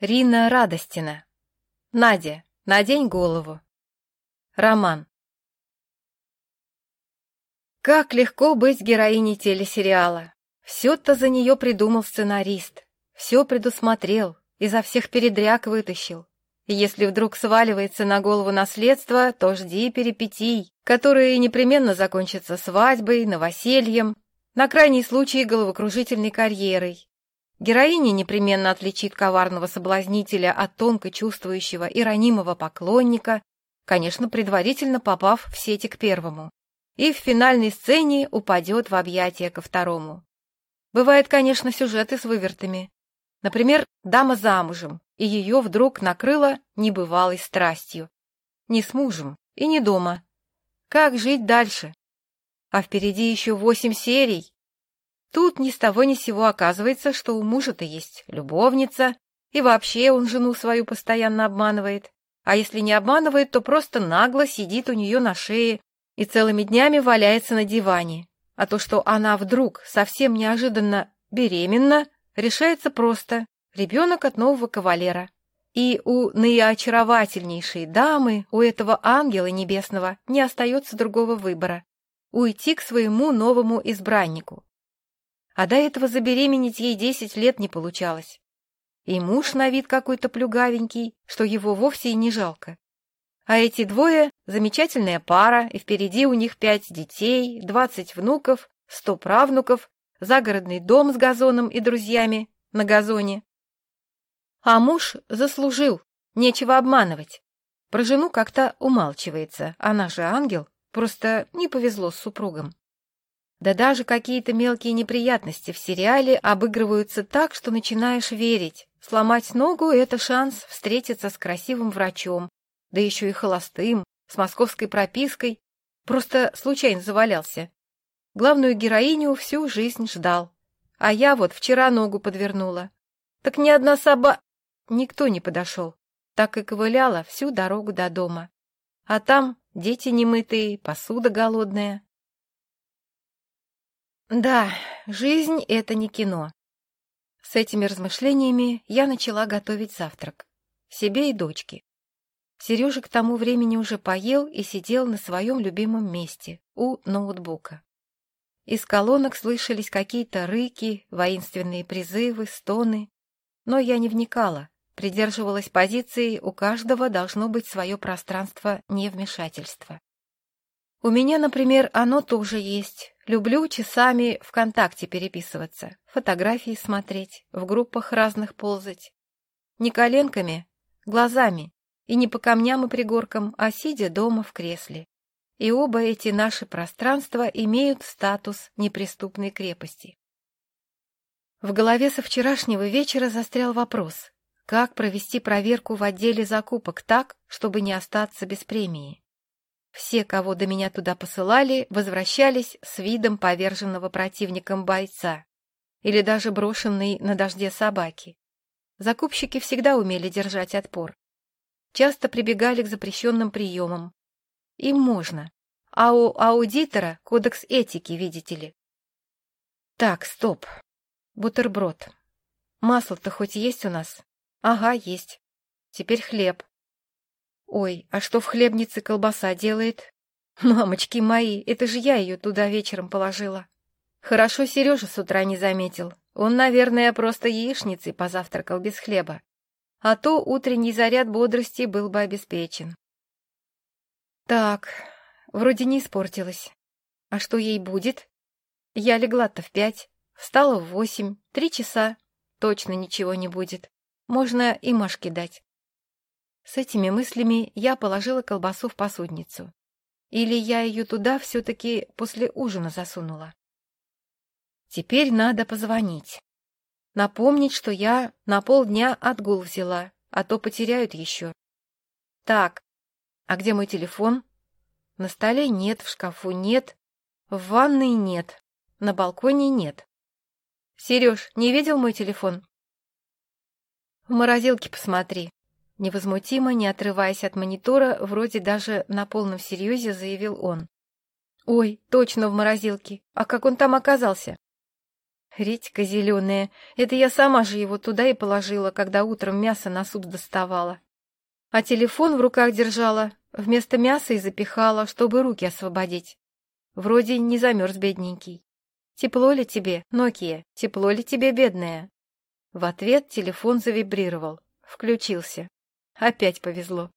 Рина Радостина. Надя, надень голову. Роман. Как легко быть героиней телесериала. Все-то за нее придумал сценарист. Все предусмотрел, изо всех передряг вытащил. Если вдруг сваливается на голову наследство, то жди перипетий, которые непременно закончатся свадьбой, новосельем, на крайний случай головокружительной карьерой, Героиня непременно отличит коварного соблазнителя от тонко чувствующего и ранимого поклонника, конечно, предварительно попав в сети к первому, и в финальной сцене упадет в объятия ко второму. Бывают, конечно, сюжеты с вывертами. Например, дама замужем, и ее вдруг накрыло небывалой страстью. Не с мужем и не дома. Как жить дальше? А впереди еще восемь серий, Тут ни с того ни сего оказывается, что у мужа-то есть любовница, и вообще он жену свою постоянно обманывает. А если не обманывает, то просто нагло сидит у нее на шее и целыми днями валяется на диване. А то, что она вдруг совсем неожиданно беременна, решается просто. Ребенок от нового кавалера. И у наиочаровательнейшей дамы, у этого ангела небесного, не остается другого выбора — уйти к своему новому избраннику, а до этого забеременеть ей десять лет не получалось. И муж на вид какой-то плюгавенький, что его вовсе и не жалко. А эти двое — замечательная пара, и впереди у них пять детей, двадцать внуков, сто правнуков, загородный дом с газоном и друзьями на газоне. А муж заслужил, нечего обманывать. Про жену как-то умалчивается, она же ангел, просто не повезло с супругом. Да даже какие-то мелкие неприятности в сериале обыгрываются так, что начинаешь верить. Сломать ногу — это шанс встретиться с красивым врачом, да еще и холостым, с московской пропиской. Просто случайно завалялся. Главную героиню всю жизнь ждал. А я вот вчера ногу подвернула. Так ни одна соба... Никто не подошел. Так и ковыляла всю дорогу до дома. А там дети немытые, посуда голодная. Да, жизнь — это не кино. С этими размышлениями я начала готовить завтрак. Себе и дочке. Сережа к тому времени уже поел и сидел на своем любимом месте, у ноутбука. Из колонок слышались какие-то рыки, воинственные призывы, стоны. Но я не вникала, придерживалась позиции «у каждого должно быть свое пространство невмешательства». У меня, например, оно тоже есть. Люблю часами ВКонтакте переписываться, фотографии смотреть, в группах разных ползать. Не коленками, глазами, и не по камням и пригоркам, а сидя дома в кресле. И оба эти наши пространства имеют статус неприступной крепости. В голове со вчерашнего вечера застрял вопрос, как провести проверку в отделе закупок так, чтобы не остаться без премии. Все, кого до меня туда посылали, возвращались с видом поверженного противником бойца или даже брошенной на дожде собаки. Закупщики всегда умели держать отпор. Часто прибегали к запрещенным приемам. Им можно. А у аудитора кодекс этики, видите ли. Так, стоп. Бутерброд. Масло-то хоть есть у нас? Ага, есть. Теперь хлеб. Ой, а что в хлебнице колбаса делает? Мамочки мои, это же я ее туда вечером положила. Хорошо Сережа с утра не заметил. Он, наверное, просто яичницей позавтракал без хлеба. А то утренний заряд бодрости был бы обеспечен. Так, вроде не испортилась. А что ей будет? Я легла-то в пять, встала в восемь, три часа. Точно ничего не будет. Можно и Машке дать. С этими мыслями я положила колбасу в посудницу. Или я ее туда все-таки после ужина засунула. Теперь надо позвонить. Напомнить, что я на полдня отгул взяла, а то потеряют еще. Так, а где мой телефон? На столе нет, в шкафу нет, в ванной нет, на балконе нет. Сереж, не видел мой телефон? В морозилке посмотри, Невозмутимо, не отрываясь от монитора, вроде даже на полном серьезе заявил он. «Ой, точно в морозилке. А как он там оказался?» Редька зеленая. Это я сама же его туда и положила, когда утром мясо на суп доставала. А телефон в руках держала, вместо мяса и запихала, чтобы руки освободить. Вроде не замерз бедненький. «Тепло ли тебе, Нокия? Тепло ли тебе, бедная?» В ответ телефон завибрировал. Включился. Опять повезло.